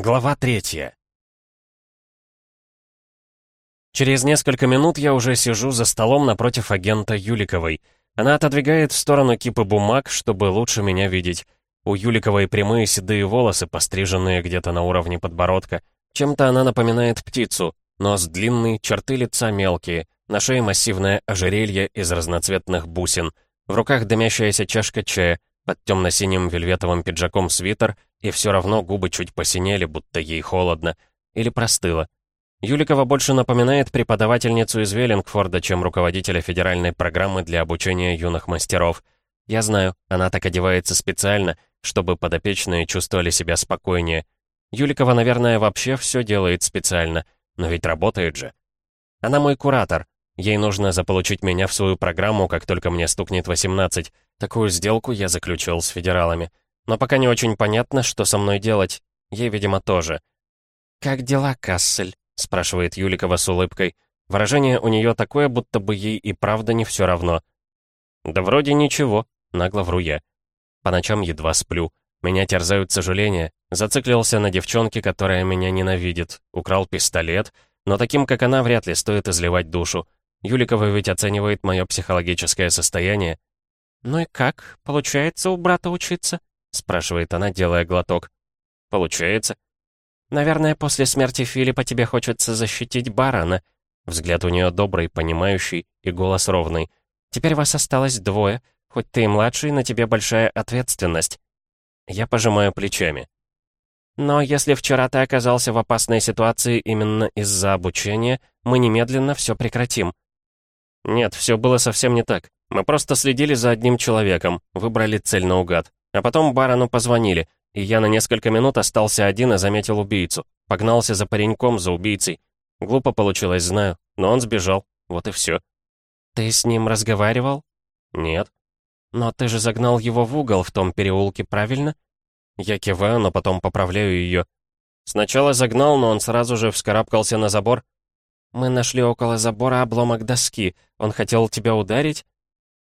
Глава третья. Через несколько минут я уже сижу за столом напротив агента Юликовой. Она отодвигает в сторону кипы бумаг, чтобы лучше меня видеть. У Юликовой прямые седые волосы, постриженные где-то на уровне подбородка. Чем-то она напоминает птицу. Нос длинный, черты лица мелкие. На шее массивное ожерелье из разноцветных бусин. В руках дымящаяся чашка чая. Под темно-синим вельветовым пиджаком свитер — и все равно губы чуть посинели, будто ей холодно. Или простыло. Юликова больше напоминает преподавательницу из Веллингфорда, чем руководителя федеральной программы для обучения юных мастеров. Я знаю, она так одевается специально, чтобы подопечные чувствовали себя спокойнее. Юликова, наверное, вообще все делает специально, но ведь работает же. Она мой куратор. Ей нужно заполучить меня в свою программу, как только мне стукнет 18. Такую сделку я заключил с федералами. Но пока не очень понятно, что со мной делать. Ей, видимо, тоже. «Как дела, Кассель?» — спрашивает Юликова с улыбкой. Выражение у нее такое, будто бы ей и правда не все равно. «Да вроде ничего», — нагло вру я. По ночам едва сплю. Меня терзают сожаления. Зациклился на девчонке, которая меня ненавидит. Украл пистолет. Но таким, как она, вряд ли стоит изливать душу. Юликова ведь оценивает мое психологическое состояние. «Ну и как? Получается у брата учиться?» — спрашивает она, делая глоток. «Получается?» «Наверное, после смерти Филиппа тебе хочется защитить барона». Взгляд у нее добрый, понимающий и голос ровный. «Теперь вас осталось двое. Хоть ты и младший, на тебе большая ответственность». Я пожимаю плечами. «Но если вчера ты оказался в опасной ситуации именно из-за обучения, мы немедленно все прекратим». «Нет, все было совсем не так. Мы просто следили за одним человеком, выбрали цель наугад. А потом барону позвонили, и я на несколько минут остался один и заметил убийцу. Погнался за пареньком, за убийцей. Глупо получилось, знаю, но он сбежал. Вот и все. «Ты с ним разговаривал?» «Нет». «Но ты же загнал его в угол в том переулке, правильно?» Я киваю, но потом поправляю ее. Сначала загнал, но он сразу же вскарабкался на забор. «Мы нашли около забора обломок доски. Он хотел тебя ударить?»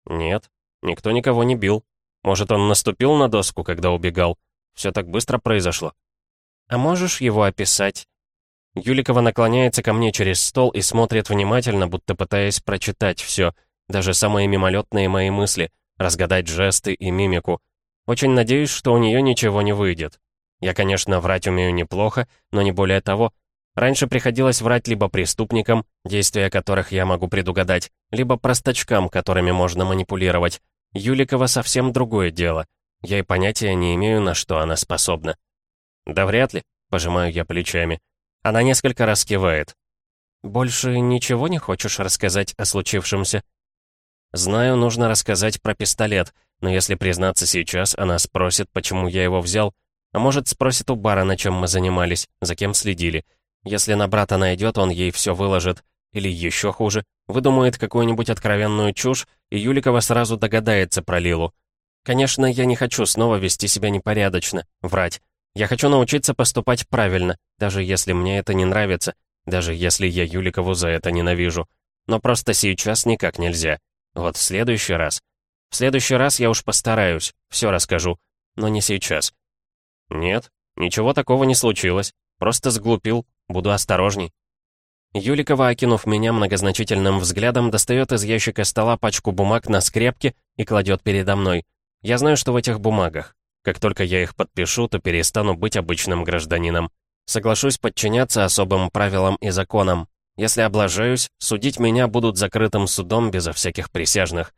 «Нет, никто никого не бил. Может, он наступил на доску, когда убегал? Все так быстро произошло. А можешь его описать? Юликова наклоняется ко мне через стол и смотрит внимательно, будто пытаясь прочитать все, даже самые мимолетные мои мысли, разгадать жесты и мимику. Очень надеюсь, что у нее ничего не выйдет. Я, конечно, врать умею неплохо, но не более того. Раньше приходилось врать либо преступникам, действия которых я могу предугадать, либо простачкам, которыми можно манипулировать. Юликова совсем другое дело. Я и понятия не имею, на что она способна. Да вряд ли, пожимаю я плечами. Она несколько раз кивает. «Больше ничего не хочешь рассказать о случившемся?» «Знаю, нужно рассказать про пистолет, но если признаться сейчас, она спросит, почему я его взял, а может, спросит у бара, чем мы занимались, за кем следили. Если на брата найдет, он ей все выложит. Или еще хуже, выдумает какую-нибудь откровенную чушь, и Юликова сразу догадается про Лилу. Конечно, я не хочу снова вести себя непорядочно, врать. Я хочу научиться поступать правильно, даже если мне это не нравится, даже если я Юликову за это ненавижу. Но просто сейчас никак нельзя. Вот в следующий раз. В следующий раз я уж постараюсь, все расскажу. Но не сейчас. Нет, ничего такого не случилось. Просто сглупил, буду осторожней. Юликова, окинув меня многозначительным взглядом, достает из ящика стола пачку бумаг на скрепке и кладет передо мной. Я знаю, что в этих бумагах. Как только я их подпишу, то перестану быть обычным гражданином. Соглашусь подчиняться особым правилам и законам. Если облажаюсь, судить меня будут закрытым судом безо всяких присяжных.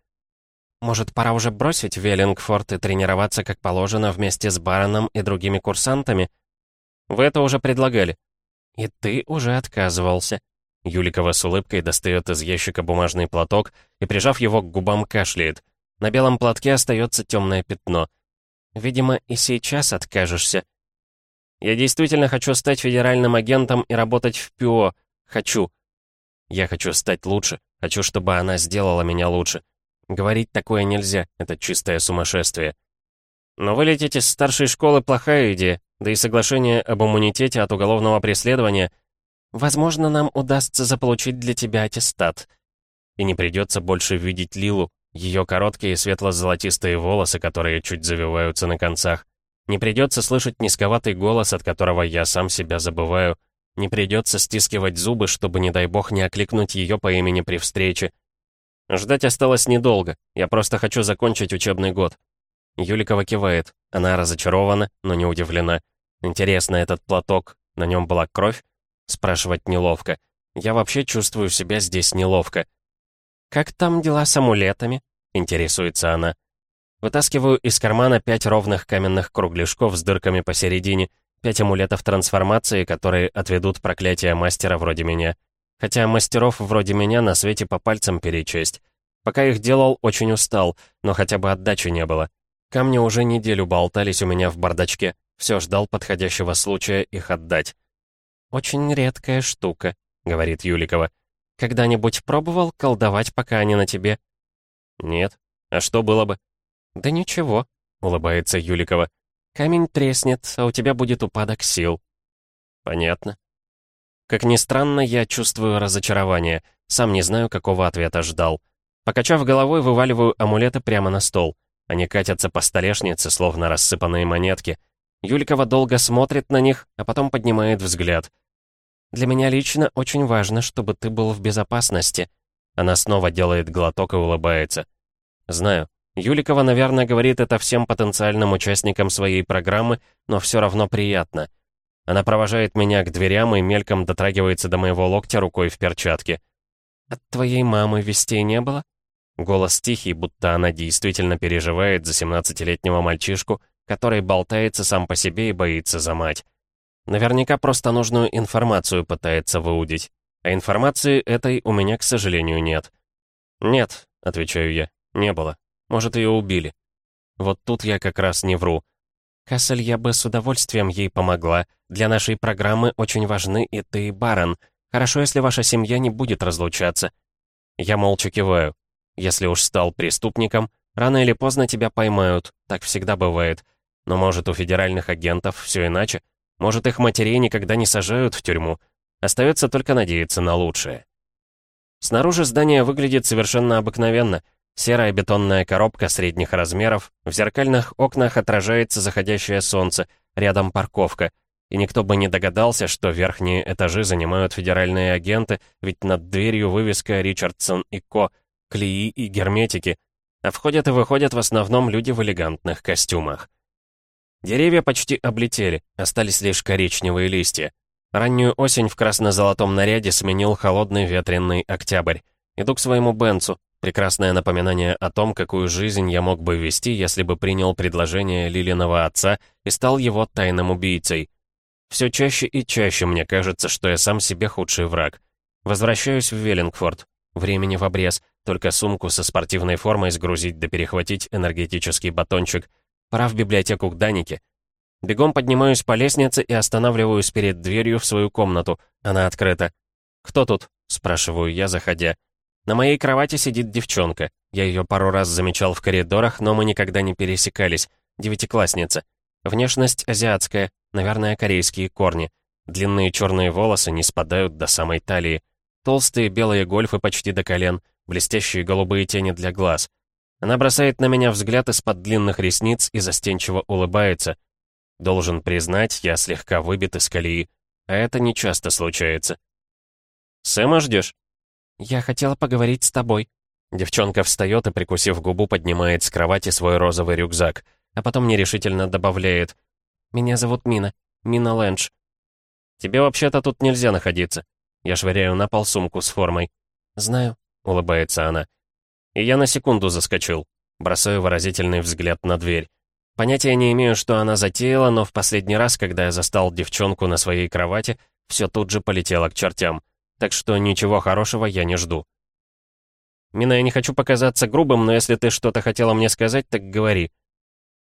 Может, пора уже бросить Веллингфорд и тренироваться как положено вместе с Бароном и другими курсантами? Вы это уже предлагали. «И ты уже отказывался». Юликова с улыбкой достает из ящика бумажный платок и, прижав его к губам, кашляет. На белом платке остается темное пятно. «Видимо, и сейчас откажешься». «Я действительно хочу стать федеральным агентом и работать в ПИО. Хочу». «Я хочу стать лучше. Хочу, чтобы она сделала меня лучше. Говорить такое нельзя, это чистое сумасшествие». «Но вылететь из старшей школы — плохая идея. Да и соглашение об иммунитете от уголовного преследования. Возможно, нам удастся заполучить для тебя аттестат. И не придется больше видеть Лилу, ее короткие светло-золотистые волосы, которые чуть завиваются на концах. Не придется слышать низковатый голос, от которого я сам себя забываю. Не придется стискивать зубы, чтобы, не дай бог, не окликнуть ее по имени при встрече. Ждать осталось недолго, я просто хочу закончить учебный год. Юликова кивает. Она разочарована, но не удивлена. Интересно, этот платок, на нем была кровь? Спрашивать неловко. Я вообще чувствую себя здесь неловко. «Как там дела с амулетами?» — интересуется она. Вытаскиваю из кармана пять ровных каменных кругляшков с дырками посередине, пять амулетов трансформации, которые отведут проклятие мастера вроде меня. Хотя мастеров вроде меня на свете по пальцам перечесть. Пока их делал, очень устал, но хотя бы отдачи не было. Камни уже неделю болтались у меня в бардачке. Все ждал подходящего случая их отдать. «Очень редкая штука», — говорит Юликова. Когда-нибудь пробовал колдовать, пока они на тебе?» «Нет. А что было бы?» «Да ничего», — улыбается Юликова. «Камень треснет, а у тебя будет упадок сил». «Понятно». Как ни странно, я чувствую разочарование. Сам не знаю, какого ответа ждал. Покачав головой, вываливаю амулеты прямо на стол. Они катятся по столешнице, словно рассыпанные монетки. Юликова долго смотрит на них, а потом поднимает взгляд. Для меня лично очень важно, чтобы ты был в безопасности». Она снова делает глоток и улыбается. «Знаю. Юликова, наверное, говорит это всем потенциальным участникам своей программы, но все равно приятно. Она провожает меня к дверям и мельком дотрагивается до моего локтя рукой в перчатке. «От твоей мамы вестей не было?» Голос тихий, будто она действительно переживает за 17-летнего мальчишку, который болтается сам по себе и боится за мать. Наверняка просто нужную информацию пытается выудить. А информации этой у меня, к сожалению, нет. «Нет», — отвечаю я, — «не было. Может, ее убили». Вот тут я как раз не вру. «Кассель, я бы с удовольствием ей помогла. Для нашей программы очень важны и ты, и Барон. Хорошо, если ваша семья не будет разлучаться». Я молча киваю. Если уж стал преступником, рано или поздно тебя поймают, так всегда бывает. Но может, у федеральных агентов все иначе? Может, их матерей никогда не сажают в тюрьму. Остается только надеяться на лучшее. Снаружи здание выглядит совершенно обыкновенно. Серая бетонная коробка средних размеров, в зеркальных окнах отражается заходящее солнце, рядом парковка. И никто бы не догадался, что верхние этажи занимают федеральные агенты, ведь над дверью вывеска «Ричардсон и Ко», клеи и герметики. А входят и выходят в основном люди в элегантных костюмах. Деревья почти облетели, остались лишь коричневые листья. Раннюю осень в красно-золотом наряде сменил холодный ветреный октябрь. Иду к своему Бенцу. Прекрасное напоминание о том, какую жизнь я мог бы вести, если бы принял предложение Лилиного отца и стал его тайным убийцей. Все чаще и чаще мне кажется, что я сам себе худший враг. Возвращаюсь в Веллингфорд. Времени в обрез, только сумку со спортивной формой сгрузить да перехватить энергетический батончик — Пора в библиотеку к Данике. Бегом поднимаюсь по лестнице и останавливаюсь перед дверью в свою комнату. Она открыта. «Кто тут?» — спрашиваю я, заходя. На моей кровати сидит девчонка. Я ее пару раз замечал в коридорах, но мы никогда не пересекались. Девятиклассница. Внешность азиатская, наверное, корейские корни. Длинные черные волосы не спадают до самой талии. Толстые белые гольфы почти до колен, блестящие голубые тени для глаз — она бросает на меня взгляд из-под длинных ресниц и застенчиво улыбается. Должен признать, я слегка выбит из колеи, а это не часто случается. «Сэма ждешь?» «Я хотела поговорить с тобой». Девчонка встает и, прикусив губу, поднимает с кровати свой розовый рюкзак, а потом нерешительно добавляет. «Меня зовут Мина. Мина Лэндж». «Тебе вообще-то тут нельзя находиться». Я швыряю на пол сумку с формой. «Знаю», — улыбается она. И я на секунду заскочил. Бросаю выразительный взгляд на дверь. Понятия не имею, что она затеяла, но в последний раз, когда я застал девчонку на своей кровати, все тут же полетело к чертям. Так что ничего хорошего я не жду. «Мина, я не хочу показаться грубым, но если ты что-то хотела мне сказать, так говори».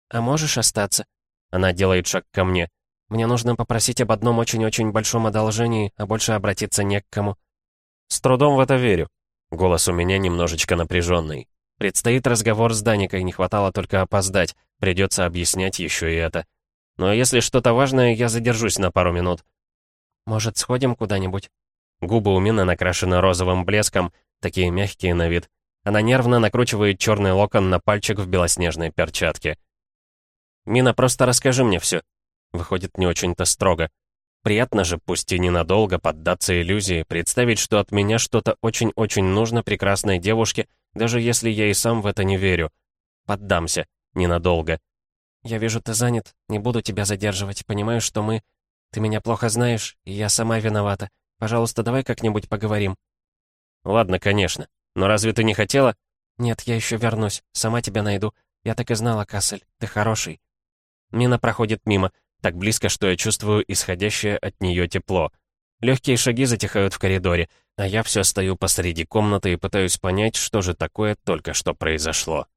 «А можешь остаться?» Она делает шаг ко мне. «Мне нужно попросить об одном очень-очень большом одолжении, а больше обратиться не к кому». «С трудом в это верю», Голос у меня немножечко напряженный. Предстоит разговор с Даникой, не хватало только опоздать. Придется объяснять еще и это. Но если что-то важное, я задержусь на пару минут. Может, сходим куда-нибудь? Губы у Мины накрашены розовым блеском, такие мягкие на вид. Она нервно накручивает черный локон на пальчик в белоснежной перчатке. «Мина, просто расскажи мне все. Выходит, не очень-то строго. Приятно же, пусть и ненадолго, поддаться иллюзии, представить, что от меня что-то очень-очень нужно прекрасной девушке, даже если я и сам в это не верю. Поддамся. Ненадолго. «Я вижу, ты занят. Не буду тебя задерживать. Понимаю, что мы... Ты меня плохо знаешь, и я сама виновата. Пожалуйста, давай как-нибудь поговорим». «Ладно, конечно. Но разве ты не хотела?» «Нет, я еще вернусь. Сама тебя найду. Я так и знала, Кассель. Ты хороший». Мина проходит мимо, так близко, что я чувствую исходящее от нее тепло. Легкие шаги затихают в коридоре, а я все стою посреди комнаты и пытаюсь понять, что же такое только что произошло.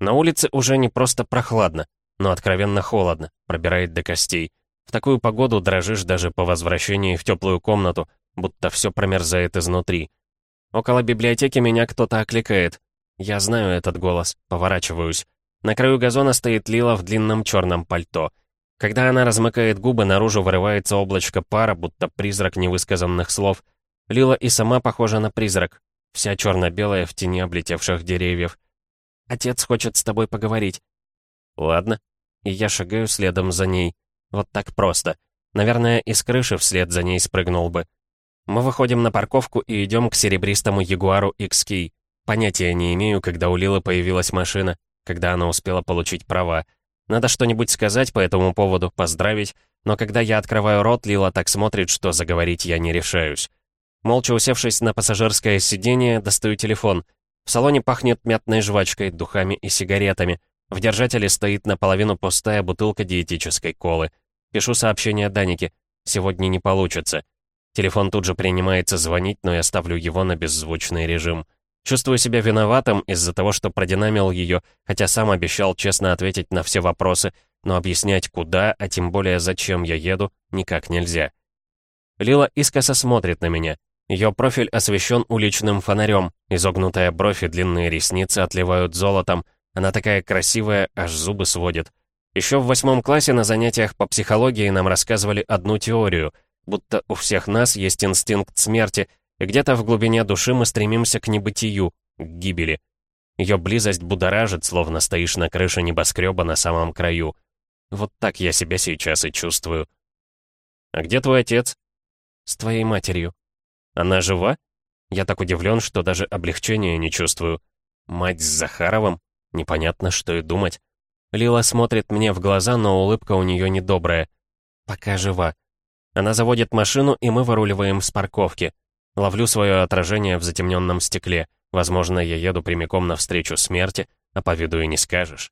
На улице уже не просто прохладно, но откровенно холодно, пробирает до костей. В такую погоду дрожишь даже по возвращении в теплую комнату, будто все промерзает изнутри. Около библиотеки меня кто-то окликает. Я знаю этот голос, поворачиваюсь. На краю газона стоит Лила в длинном черном пальто. Когда она размыкает губы, наружу вырывается облачко пара, будто призрак невысказанных слов. Лила и сама похожа на призрак, вся черно-белая в тени облетевших деревьев. Отец хочет с тобой поговорить». «Ладно». И я шагаю следом за ней. Вот так просто. Наверное, из крыши вслед за ней спрыгнул бы. Мы выходим на парковку и идем к серебристому Ягуару XK. Понятия не имею, когда у Лилы появилась машина, когда она успела получить права. Надо что-нибудь сказать по этому поводу, поздравить, но когда я открываю рот, Лила так смотрит, что заговорить я не решаюсь. Молча усевшись на пассажирское сиденье, достаю телефон. В салоне пахнет мятной жвачкой, духами и сигаретами. В держателе стоит наполовину пустая бутылка диетической колы. Пишу сообщение Данике. Сегодня не получится. Телефон тут же принимается звонить, но я ставлю его на беззвучный режим. Чувствую себя виноватым из-за того, что продинамил ее, хотя сам обещал честно ответить на все вопросы, но объяснять куда, а тем более зачем я еду, никак нельзя. Лила искоса смотрит на меня. Ее профиль освещен уличным фонарем, изогнутая бровь и длинные ресницы отливают золотом. Она такая красивая, аж зубы сводит. Еще в восьмом классе на занятиях по психологии нам рассказывали одну теорию, будто у всех нас есть инстинкт смерти, и где-то в глубине души мы стремимся к небытию, к гибели. Ее близость будоражит, словно стоишь на крыше небоскреба на самом краю. Вот так я себя сейчас и чувствую. «А где твой отец?» «С твоей матерью», она жива? Я так удивлен, что даже облегчения не чувствую. Мать с Захаровым? Непонятно, что и думать. Лила смотрит мне в глаза, но улыбка у нее недобрая. Пока жива. Она заводит машину, и мы выруливаем с парковки. Ловлю свое отражение в затемненном стекле. Возможно, я еду прямиком навстречу смерти, а по виду и не скажешь.